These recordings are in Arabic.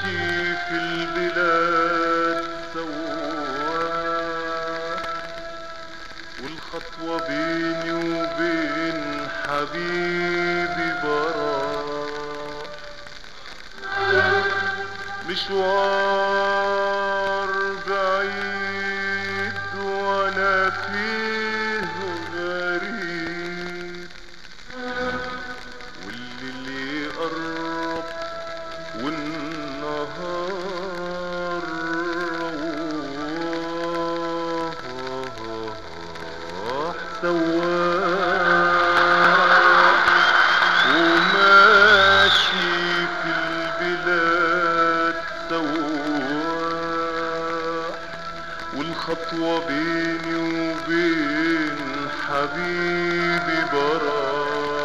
وماشي في البلاد سواح والخطوة بيني وبين حبيبي براح مشوار والخطوة بيني وبين حبيبي براح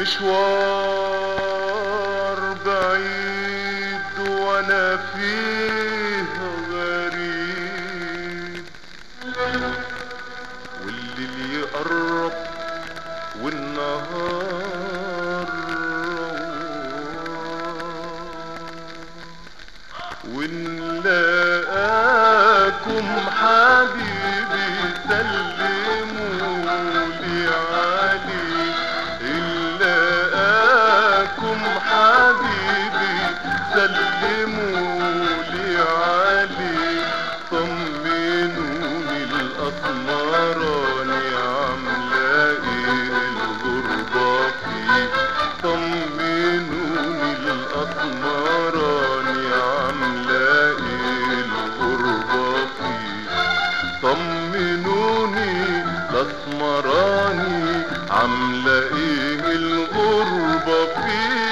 مشوار ونلاقاكم حبيبي عامله إيه الغربه فيه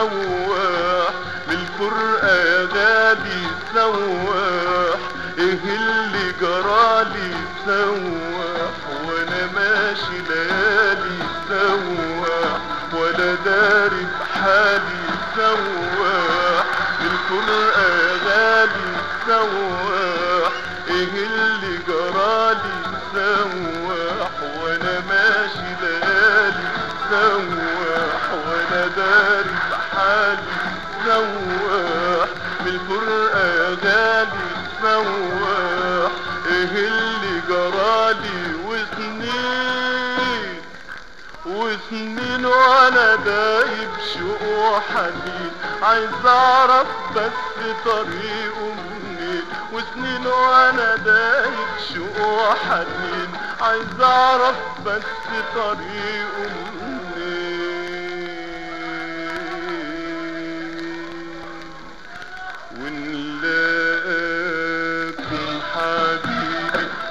سواح للفرقة غالي سواح. إيه اللي جرالي سواح وأنا ماشي ليالي سواح. ولا داري في حالي سواح للفرقة غالي سواح. إيه اللي جرالي سواح وأنا ماشي ليالي سواح. وأنا داري بحالي سواح من الفرقة يا غالي سواح إيه اللي جرالي وسنين؟ وسنين وأنا دايب شوق وحنين عايز أعرف بس طريقه منين؟ وسنين وأنا دايب شوق وحنين عايز أعرف بس طريقه منين؟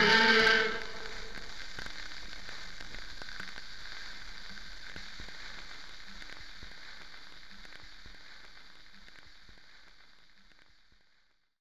happy.